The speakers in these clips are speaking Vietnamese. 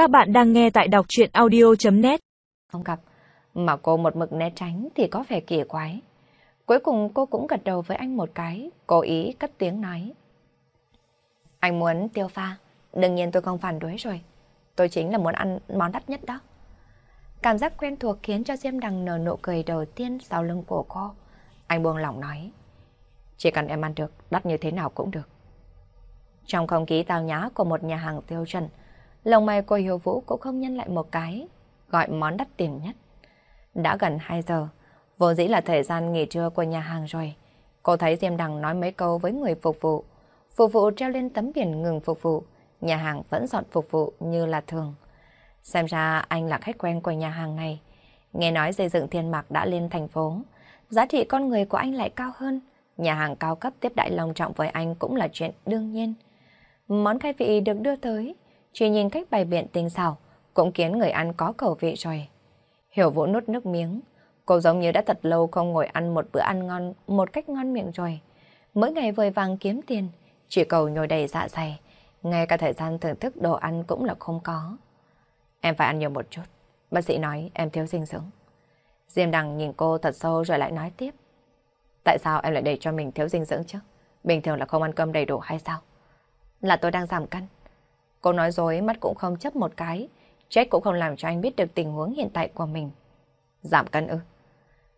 Các bạn đang nghe tại đọc chuyện audio.net Không gặp, mà cô một mực né tránh thì có vẻ kỳ quái. Cuối cùng cô cũng gật đầu với anh một cái, cố ý cất tiếng nói. Anh muốn tiêu pha, đương nhiên tôi không phản đối rồi. Tôi chính là muốn ăn món đắt nhất đó. Cảm giác quen thuộc khiến cho Diêm Đằng nở nụ cười đầu tiên sau lưng của cô. Anh buông lỏng nói. Chỉ cần em ăn được, đắt như thế nào cũng được. Trong không khí tao nhã của một nhà hàng tiêu chuẩn, lòng mày của Hiếu Vũ cũng không nhân lại một cái, gọi món đắt tiền nhất. Đã gần 2 giờ, vô dĩ là thời gian nghỉ trưa của nhà hàng rồi. Cô thấy Diêm Đằng nói mấy câu với người phục vụ. Phục vụ treo lên tấm biển ngừng phục vụ, nhà hàng vẫn dọn phục vụ như là thường. Xem ra anh là khách quen của nhà hàng này. Nghe nói xây dựng thiên mạc đã lên thành phố, giá trị con người của anh lại cao hơn. Nhà hàng cao cấp tiếp đại long trọng với anh cũng là chuyện đương nhiên. Món khai vị được đưa tới, chỉ nhìn cách bày biện tinh xảo, cũng khiến người ăn có khẩu vị rồi. Hiểu Vũ nuốt nước miếng, cô giống như đã thật lâu không ngồi ăn một bữa ăn ngon một cách ngon miệng rồi. Mỗi ngày vội vàng kiếm tiền, chỉ cầu nhồi đầy dạ dày, ngay cả thời gian thưởng thức đồ ăn cũng là không có. Em phải ăn nhiều một chút, bác sĩ nói em thiếu dinh dưỡng. Diêm Đằng nhìn cô thật sâu rồi lại nói tiếp. Tại sao em lại để cho mình thiếu dinh dưỡng chứ? Bình thường là không ăn cơm đầy đủ hay sao? Là tôi đang giảm cân. Cô nói dối mắt cũng không chấp một cái, Jack cũng không làm cho anh biết được tình huống hiện tại của mình. Giảm cân ư?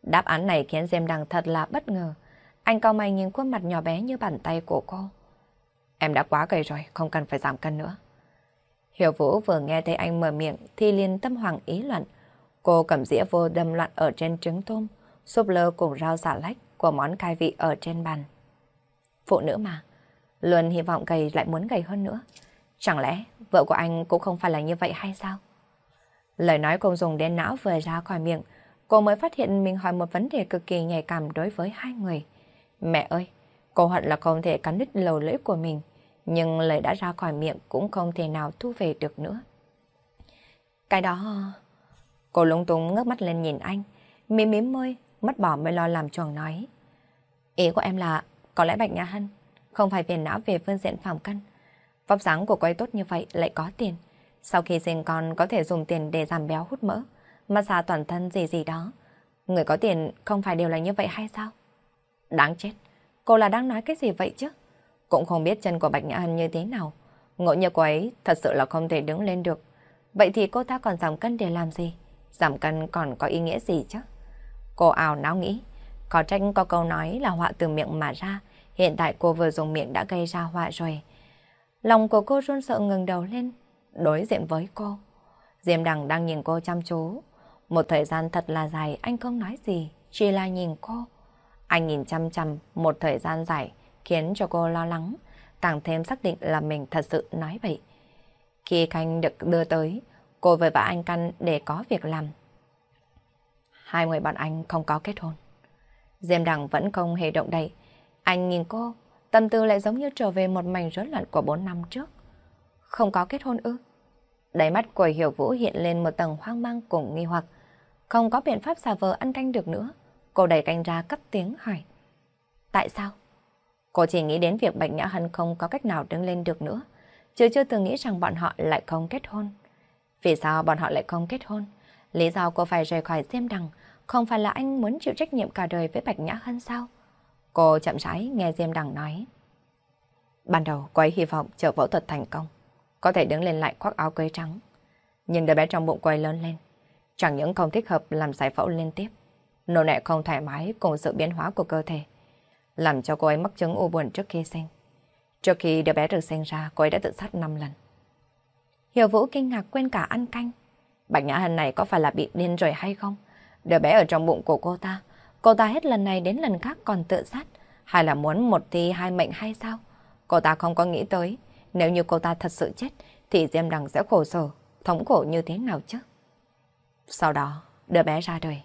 Đáp án này khiến Diêm Đằng thật là bất ngờ. Anh cao mày nhìn khuôn mặt nhỏ bé như bàn tay của cô. Em đã quá gầy rồi, không cần phải giảm cân nữa. Hiểu Vũ vừa nghe thấy anh mở miệng thì liền tâm hoàng ý loạn. Cô cầm dĩa vô đâm loạn ở trên trứng tôm, súp lơ cùng rau xà lách của món khai vị ở trên bàn. Phụ nữ mà, luôn hy vọng gầy lại muốn gầy hơn nữa. Chẳng lẽ vợ của anh cũng không phải là như vậy hay sao? Lời nói cô dùng đến não vừa ra khỏi miệng, cô mới phát hiện mình hỏi một vấn đề cực kỳ nhạy cảm đối với hai người. Mẹ ơi, cô hận là không thể cắn đứt lầu lưỡi của mình, nhưng lời đã ra khỏi miệng cũng không thể nào thu về được nữa. Cái đó... Cô lúng túng ngước mắt lên nhìn anh, mím mím môi, mất bỏ mới lo làm chuồng nói. Ý của em là, có lẽ Bạch Nhã Hân không phải phiền não về phương diện phòng cân. Vóc dáng của cô ấy tốt như vậy lại có tiền. Sau khi sinh con có thể dùng tiền để giảm béo hút mỡ, massage toàn thân gì gì đó. Người có tiền không phải đều là như vậy hay sao? Đáng chết, cô là đang nói cái gì vậy chứ? Cũng không biết chân của Bạch Nhã Hân như thế nào. Ngộ như cô ấy thật sự là không thể đứng lên được. Vậy thì cô ta còn giảm cân để làm gì? Giảm cân còn có ý nghĩa gì chứ? Cô ảo não nghĩ. Có tranh có câu nói là họa từ miệng mà ra. Hiện tại cô vừa dùng miệng đã gây ra họa rồi. Lòng của cô run sợ ngừng đầu lên, đối diện với cô. Diêm Đằng đang nhìn cô chăm chú. Một thời gian thật là dài anh không nói gì, chỉ là nhìn cô. Anh nhìn chăm chăm một thời gian dài khiến cho cô lo lắng, càng thêm xác định là mình thật sự nói vậy. Khi Khanh được đưa tới, cô với vợ anh căn để có việc làm. Hai người bọn anh không có kết hôn. Diêm Đằng vẫn không hề động đậy. Anh nhìn cô, tâm tư lại giống như trở về một mảnh rối loạn của bốn năm trước. Không có kết hôn ư? Đáy mắt của Hiểu Vũ hiện lên một tầng hoang mang cùng nghi hoặc. Không có biện pháp xà vờ ăn canh được nữa. Cô đẩy canh ra cất tiếng hỏi. Tại sao? Cô chỉ nghĩ đến việc Bạch Nhã Hân không có cách nào đứng lên được nữa. Chứ chưa từng nghĩ rằng bọn họ lại không kết hôn. Vì sao bọn họ lại không kết hôn? Lý do cô phải rời khỏi Diêm Đằng không phải là anh muốn chịu trách nhiệm cả đời với Bạch Nhã Hân sao? Cô chậm rãi nghe Diêm Đằng nói. Ban đầu cô ấy hy vọng chờ phẫu thuật thành công, có thể đứng lên lại khoác áo cưới trắng. Nhưng đứa bé trong bụng cô ấy lớn lên, chẳng những không thích hợp làm giải phẫu liên tiếp, nô nệ không thoải mái cùng sự biến hóa của cơ thể, làm cho cô ấy mắc chứng u buồn trước khi sinh. Trước khi đứa bé được sinh ra, cô ấy đã tự sát 5 lần. Hiểu Vũ kinh ngạc quên cả ăn canh. Bạch Nhã Hân này có phải là bị điên rồi hay không? Đứa bé ở trong bụng của cô ta, cô ta hết lần này đến lần khác còn tự sát, hay là muốn một thi hai mệnh hay sao? Cô ta không có nghĩ tới, nếu như cô ta thật sự chết, thì Diêm Đằng sẽ khổ sở, thống khổ như thế nào chứ? Sau đó, đứa bé ra đời.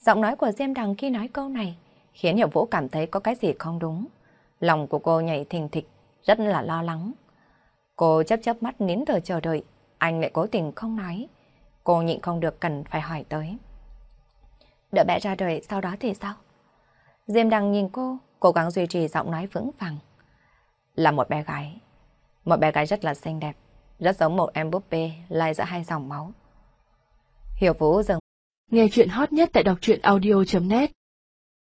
Giọng nói của Diêm Đằng khi nói câu này khiến hiệu Vũ cảm thấy có cái gì không đúng. Lòng của cô nhảy thình thịch, rất là lo lắng. Cô chấp chấp mắt nín thở chờ đợi, anh lại cố tình không nói. Cô nhịn không được cần phải hỏi tới. Đợi bé ra đời sau đó thì sao? Diêm Đằng nhìn cô, cố gắng duy trì giọng nói vững vàng. Là một bé gái. Một bé gái rất là xinh đẹp. rất giống một em búp bê lai giữa hai dòng máu. Hiểu Vũ dừng. Nghe chuyện hot nhất tại đọc truyện audio.net